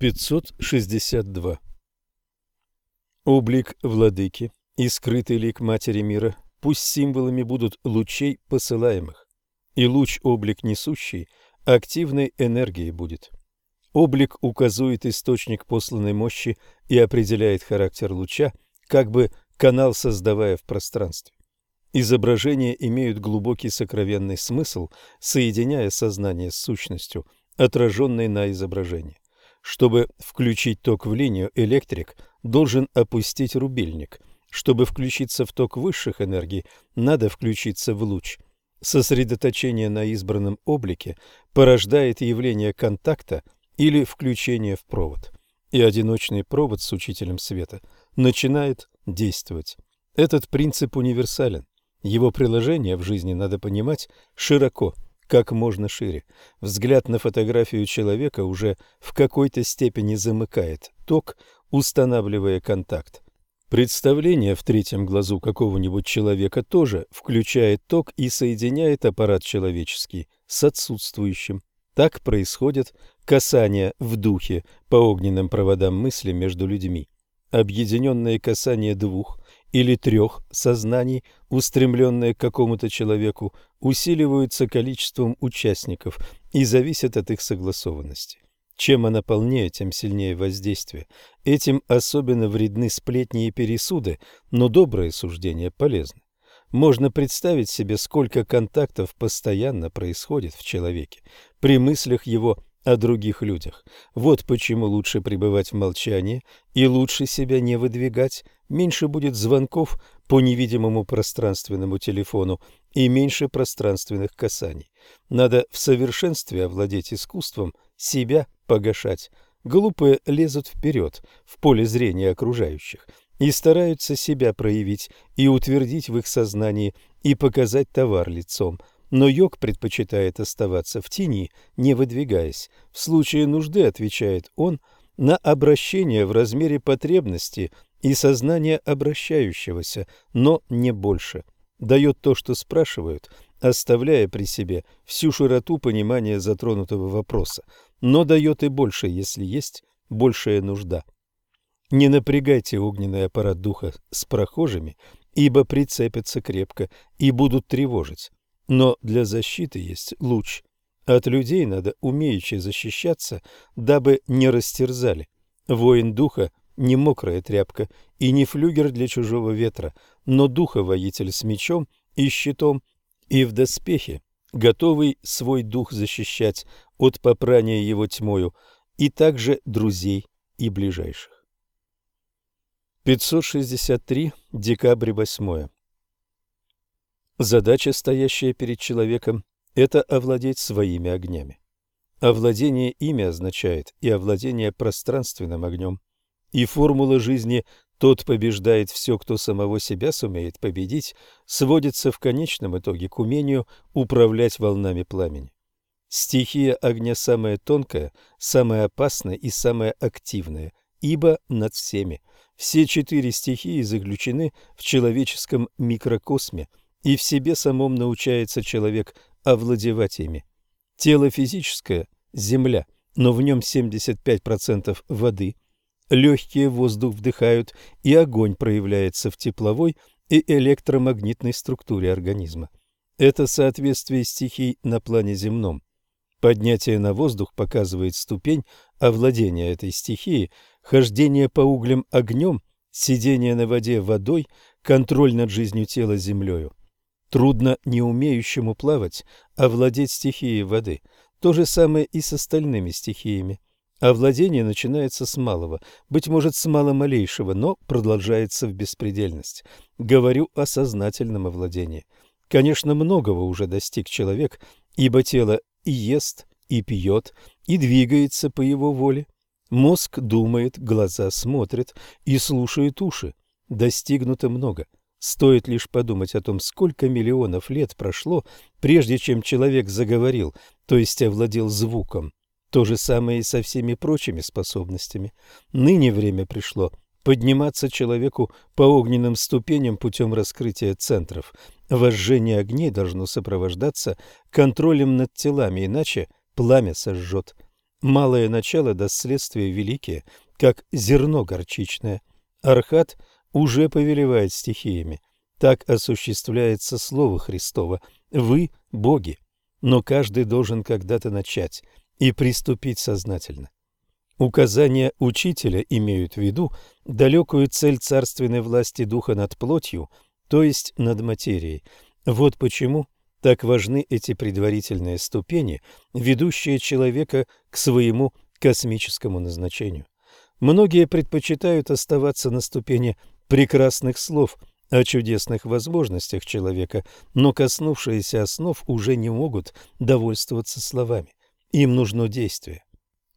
562. Облик владыки и скрытый лик Матери мира пусть символами будут лучей посылаемых, и луч-облик несущий активной энергией будет. Облик указывает источник посланной мощи и определяет характер луча, как бы канал создавая в пространстве. Изображения имеют глубокий сокровенный смысл, соединяя сознание с сущностью, отраженной на изображении. Чтобы включить ток в линию, электрик должен опустить рубильник. Чтобы включиться в ток высших энергий, надо включиться в луч. Сосредоточение на избранном облике порождает явление контакта или включение в провод. И одиночный провод с учителем света начинает действовать. Этот принцип универсален. Его приложение в жизни надо понимать широко – как можно шире. Взгляд на фотографию человека уже в какой-то степени замыкает ток, устанавливая контакт. Представление в третьем глазу какого-нибудь человека тоже включает ток и соединяет аппарат человеческий с отсутствующим. Так происходит касание в духе по огненным проводам мысли между людьми. Объединенное касание двух или трех сознаний, устремленные к какому-то человеку, усиливаются количеством участников и зависят от их согласованности. Чем она полнее, тем сильнее воздействие. Этим особенно вредны сплетни и пересуды, но добрые суждения полезны. Можно представить себе, сколько контактов постоянно происходит в человеке при мыслях его о других людях. Вот почему лучше пребывать в молчании и лучше себя не выдвигать, меньше будет звонков по невидимому пространственному телефону и меньше пространственных касаний. Надо в совершенстве овладеть искусством себя погашать. Глупые лезут вперед в поле зрения окружающих и стараются себя проявить и утвердить в их сознании и показать товар лицом – но йог предпочитает оставаться в тени, не выдвигаясь. В случае нужды, отвечает он, на обращение в размере потребности и сознания обращающегося, но не больше. Дает то, что спрашивают, оставляя при себе всю широту понимания затронутого вопроса, но дает и больше, если есть большая нужда. Не напрягайте огненный аппарат духа с прохожими, ибо прицепятся крепко и будут тревожить. Но для защиты есть луч. От людей надо умеючи защищаться, дабы не растерзали. Воин духа не мокрая тряпка и не флюгер для чужого ветра, но духа-воитель с мечом и щитом и в доспехе, готовый свой дух защищать от попрания его тьмою, и также друзей и ближайших. 563. Декабрь 8. Задача, стоящая перед человеком, это овладеть своими огнями. Овладение ими означает и овладение пространственным огнем. И формула жизни «тот побеждает все, кто самого себя сумеет победить» сводится в конечном итоге к умению управлять волнами пламени. Стихия огня самая тонкая, самая опасная и самая активная, ибо над всеми. Все четыре стихии заключены в человеческом микрокосме – и в себе самом научается человек овладевать ими. Тело физическое – земля, но в нем 75% воды, легкие воздух вдыхают, и огонь проявляется в тепловой и электромагнитной структуре организма. Это соответствие стихий на плане земном. Поднятие на воздух показывает ступень овладения этой стихией, хождение по углям огнем, сидение на воде водой, контроль над жизнью тела землею. Трудно не умеющему плавать овладеть стихией воды. То же самое и с остальными стихиями. Овладение начинается с малого, быть может, с маломалейшего, но продолжается в беспредельность. Говорю о сознательном овладении. Конечно, многого уже достиг человек, ибо тело и ест, и пьет, и двигается по его воле. Мозг думает, глаза смотрят и слушают уши. Достигнуто много – Стоит лишь подумать о том, сколько миллионов лет прошло, прежде чем человек заговорил, то есть овладел звуком. То же самое и со всеми прочими способностями. Ныне время пришло подниматься человеку по огненным ступеням путем раскрытия центров. Вожжение огней должно сопровождаться контролем над телами, иначе пламя сожжет. Малое начало даст следствие великие, как зерно горчичное. Архат уже повелевает стихиями. Так осуществляется Слово Христово. Вы – боги, но каждый должен когда-то начать и приступить сознательно. Указания учителя имеют в виду далекую цель царственной власти духа над плотью, то есть над материей. Вот почему так важны эти предварительные ступени, ведущие человека к своему космическому назначению. Многие предпочитают оставаться на ступени прекрасных слов о чудесных возможностях человека, но коснувшиеся основ уже не могут довольствоваться словами. Им нужно действие.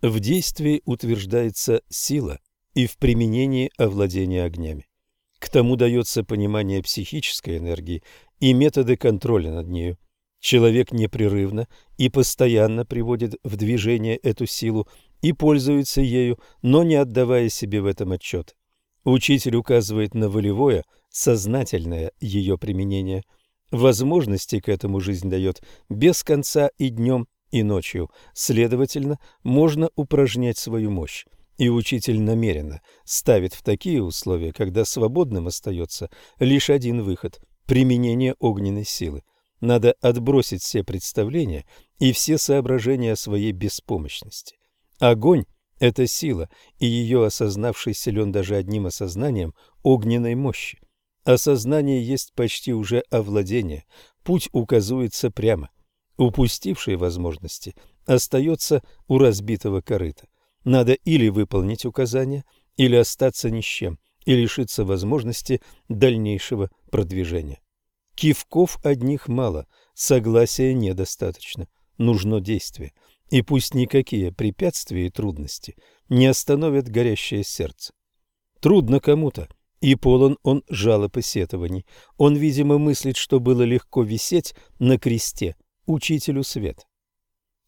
В действии утверждается сила и в применении овладения огнями. К тому дается понимание психической энергии и методы контроля над нею. Человек непрерывно и постоянно приводит в движение эту силу и пользуется ею, но не отдавая себе в этом отчет. Учитель указывает на волевое, сознательное ее применение. Возможности к этому жизнь дает без конца и днем, и ночью. Следовательно, можно упражнять свою мощь. И учитель намеренно ставит в такие условия, когда свободным остается лишь один выход – применение огненной силы. Надо отбросить все представления и все соображения о своей беспомощности. Огонь – это сила, и ее осознавший силен даже одним осознанием огненной мощи. Осознание есть почти уже овладение, путь указывается прямо – упустивший возможности, остается у разбитого корыта. Надо или выполнить указания, или остаться ни с чем, и лишиться возможности дальнейшего продвижения. Кивков одних мало, согласия недостаточно, нужно действие. И пусть никакие препятствия и трудности не остановят горящее сердце. Трудно кому-то, и полон он жалоб и сетований. Он, видимо, мыслит, что было легко висеть на кресте, учителю свет.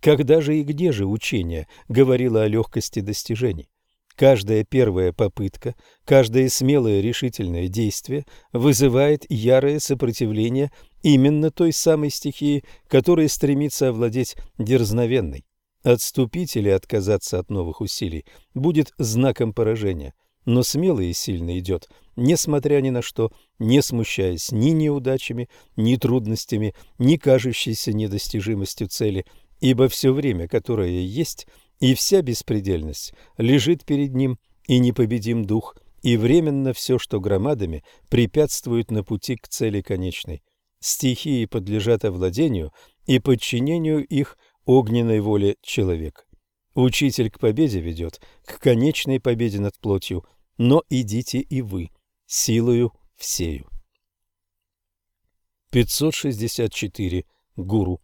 Когда же и где же учение говорило о легкости достижений? Каждая первая попытка, каждое смелое решительное действие вызывает ярое сопротивление именно той самой стихии, которая стремится овладеть дерзновенной. Отступить или отказаться от новых усилий будет знаком поражения – но смело и сильно идет, несмотря ни на что, не смущаясь ни неудачами, ни трудностями, ни кажущейся недостижимостью цели, ибо все время, которое есть, и вся беспредельность лежит перед ним, и непобедим дух, и временно все, что громадами препятствует на пути к цели конечной. Стихии подлежат овладению и подчинению их огненной воле человека. Учитель к победе ведет, к конечной победе над плотью – но идите и вы, силою всею. 564. Гуру.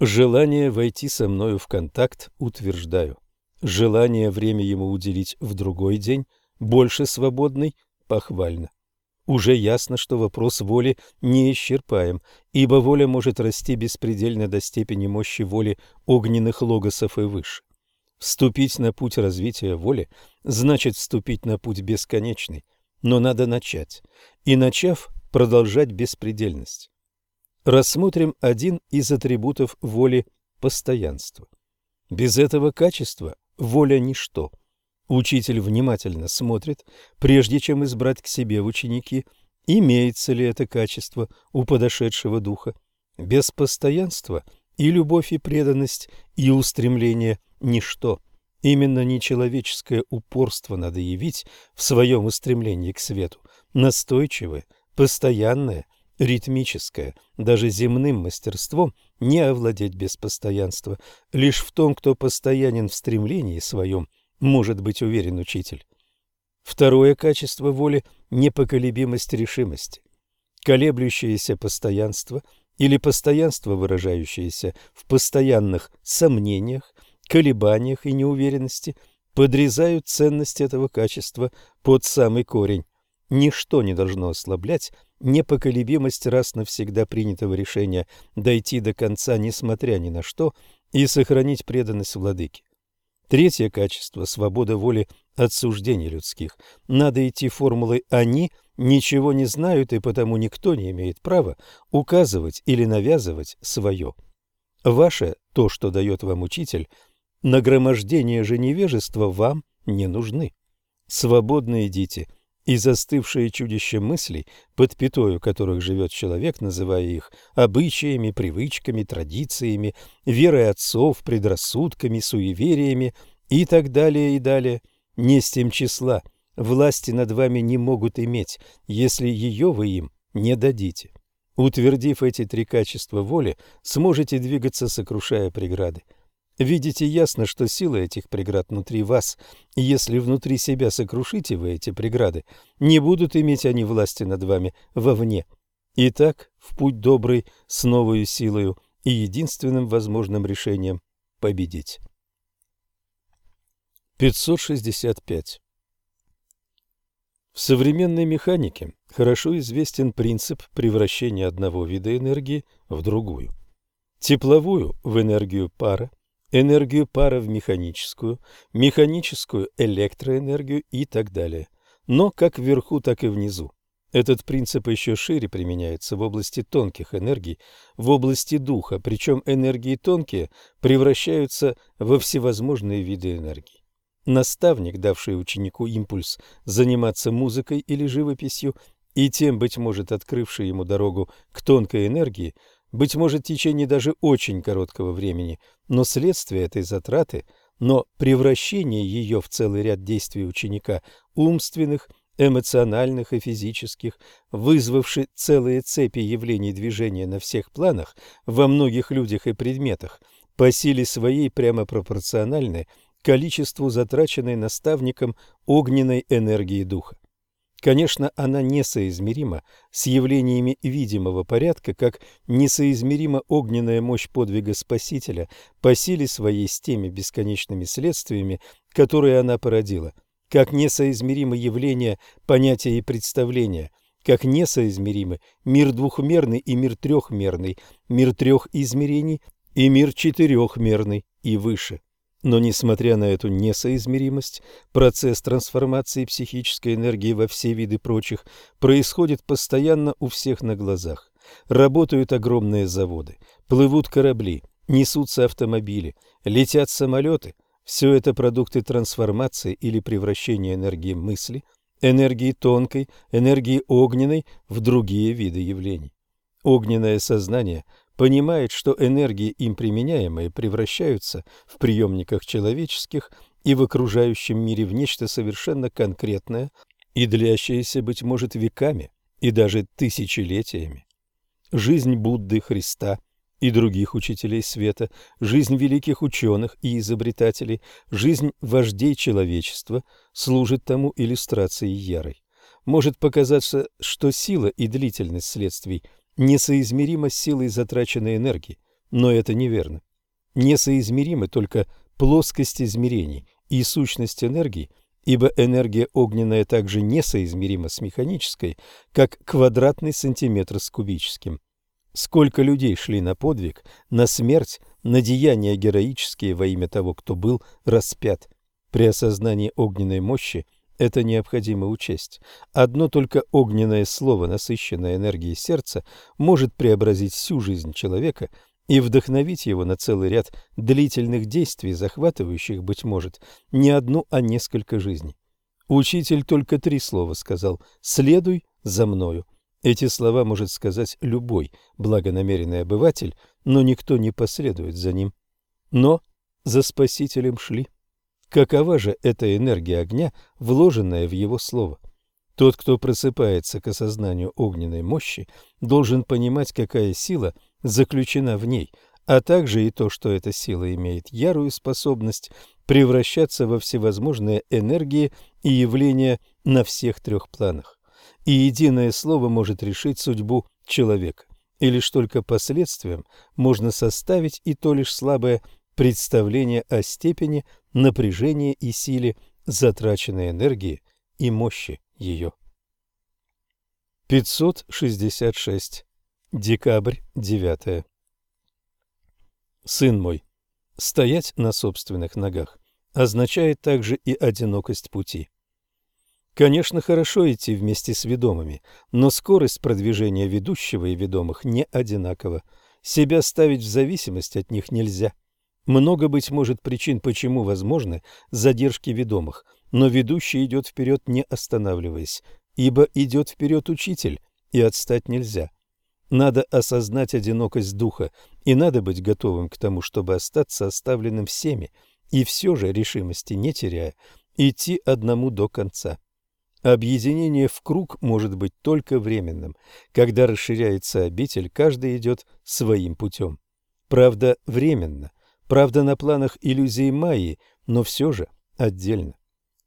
Желание войти со мною в контакт утверждаю. Желание время ему уделить в другой день, больше свободный, похвально. Уже ясно, что вопрос воли не исчерпаем, ибо воля может расти беспредельно до степени мощи воли огненных логосов и выше. Вступить на путь развития воли значит вступить на путь бесконечный, но надо начать, и начав, продолжать беспредельность. Рассмотрим один из атрибутов воли – постоянство. Без этого качества воля – ничто. Учитель внимательно смотрит, прежде чем избрать к себе в ученики, имеется ли это качество у подошедшего духа. Без постоянства и любовь, и преданность, и устремление – ничто. Именно нечеловеческое упорство надо явить в своем устремлении к свету, настойчивое, постоянное, ритмическое, даже земным мастерством не овладеть без постоянства. Лишь в том, кто постоянен в стремлении своем, может быть уверен учитель. Второе качество воли – непоколебимость решимости. Колеблющееся постоянство или постоянство, выражающееся в постоянных сомнениях, колебаниях и неуверенности подрезают ценность этого качества под самый корень. Ничто не должно ослаблять непоколебимость раз навсегда принятого решения дойти до конца, несмотря ни на что, и сохранить преданность владыке. Третье качество – свобода воли от суждений людских. Надо идти формулой «они» ничего не знают, и потому никто не имеет права указывать или навязывать свое. Ваше, то, что дает вам учитель – Нагромождение же невежества вам не нужны. Свободно идите – и застывшие чудища мыслей, под пятою которых живет человек, называя их обычаями, привычками, традициями, верой отцов, предрассудками, суевериями и так далее и далее, не с тем числа, власти над вами не могут иметь, если ее вы им не дадите. Утвердив эти три качества воли, сможете двигаться, сокрушая преграды. Видите ясно, что сила этих преград внутри вас, и если внутри себя сокрушите вы эти преграды, не будут иметь они власти над вами вовне. Итак, в путь добрый с новою силою и единственным возможным решением победить. 565. В современной механике хорошо известен принцип превращения одного вида энергии в другую. Тепловую в энергию пара – энергию пара в механическую, механическую электроэнергию и так далее. Но как вверху, так и внизу. Этот принцип еще шире применяется в области тонких энергий, в области духа, причем энергии тонкие превращаются во всевозможные виды энергии. Наставник, давший ученику импульс заниматься музыкой или живописью, и тем, быть может, открывший ему дорогу к тонкой энергии, быть может, в течение даже очень короткого времени, но следствие этой затраты, но превращение ее в целый ряд действий ученика, умственных, эмоциональных и физических, вызвавший целые цепи явлений движения на всех планах, во многих людях и предметах, по силе своей прямо пропорциональны количеству затраченной наставником огненной энергии духа. Конечно, она несоизмерима с явлениями видимого порядка, как несоизмерима огненная мощь подвига Спасителя по силе своей с теми бесконечными следствиями, которые она породила, как несоизмеримо явление понятия и представления, как несоизмеримы мир двухмерный и мир трехмерный, мир трех измерений и мир четырехмерный и выше. Но несмотря на эту несоизмеримость, процесс трансформации психической энергии во все виды прочих происходит постоянно у всех на глазах. Работают огромные заводы, плывут корабли, несутся автомобили, летят самолеты. Все это продукты трансформации или превращения энергии мысли, энергии тонкой, энергии огненной в другие виды явлений. Огненное сознание – понимает, что энергии им применяемые превращаются в приемниках человеческих и в окружающем мире в нечто совершенно конкретное и длящееся, быть может, веками и даже тысячелетиями. Жизнь Будды, Христа и других учителей света, жизнь великих ученых и изобретателей, жизнь вождей человечества служит тому иллюстрацией ярой. Может показаться, что сила и длительность следствий – несоизмеримо с силой затраченной энергии, но это неверно. Несоизмеримы только плоскость измерений и сущность энергии, ибо энергия огненная также несоизмерима с механической, как квадратный сантиметр с кубическим. Сколько людей шли на подвиг, на смерть, на деяния героические во имя того, кто был распят. При осознании огненной мощи – это необходимо учесть. Одно только огненное слово, насыщенное энергией сердца, может преобразить всю жизнь человека и вдохновить его на целый ряд длительных действий, захватывающих, быть может, не одну, а несколько жизней. Учитель только три слова сказал «следуй за мною». Эти слова может сказать любой благонамеренный обыватель, но никто не последует за ним. Но за Спасителем шли. Какова же эта энергия огня, вложенная в его слово? Тот, кто просыпается к осознанию огненной мощи, должен понимать, какая сила заключена в ней, а также и то, что эта сила имеет ярую способность превращаться во всевозможные энергии и явления на всех трех планах. И единое слово может решить судьбу человека, и лишь только последствиям можно составить и то лишь слабое представление о степени напряжения и силе затраченной энергии и мощи ее. 566. Декабрь 9. Сын мой, стоять на собственных ногах означает также и одинокость пути. Конечно, хорошо идти вместе с ведомыми, но скорость продвижения ведущего и ведомых не одинакова. Себя ставить в зависимость от них нельзя. Много, быть может, причин, почему возможны задержки ведомых, но ведущий идет вперед, не останавливаясь, ибо идет вперед учитель, и отстать нельзя. Надо осознать одинокость духа, и надо быть готовым к тому, чтобы остаться оставленным всеми, и все же решимости не теряя, идти одному до конца. Объединение в круг может быть только временным. Когда расширяется обитель, каждый идет своим путем. Правда, временно. Правда, на планах иллюзии Майи, но все же отдельно.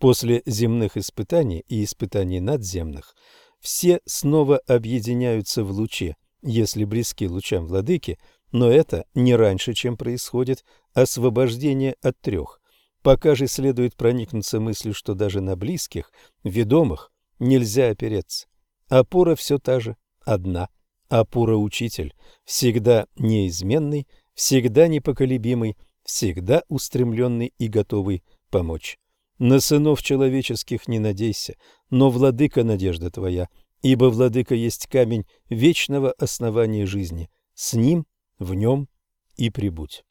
После земных испытаний и испытаний надземных все снова объединяются в луче, если близки лучам владыки, но это не раньше, чем происходит освобождение от трех. Пока же следует проникнуться мыслью, что даже на близких, ведомых, нельзя опереться. Опора все та же, одна. Опора-учитель, всегда неизменный, всегда непоколебимый, всегда устремленный и готовый помочь. На сынов человеческих не надейся, но владыка надежда твоя, ибо владыка есть камень вечного основания жизни. С ним, в нем и прибудь.